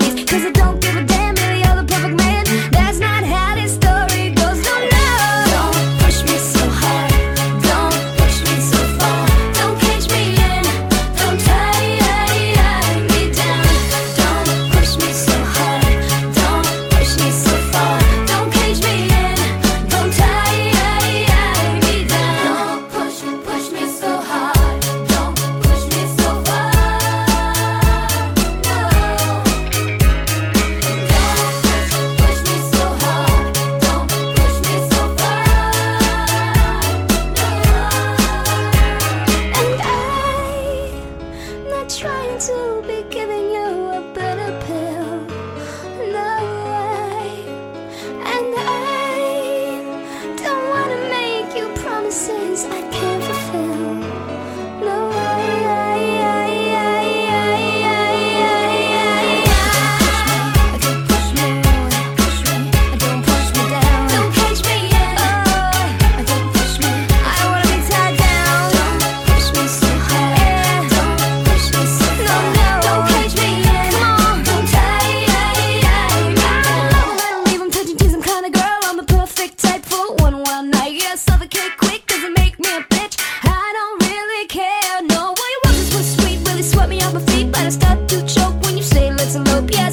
Cause I don't quick, doesn't make me a bitch. I don't really care. No, sweet, really swept me off my feet, but I start to choke when you say let's elope. Yeah.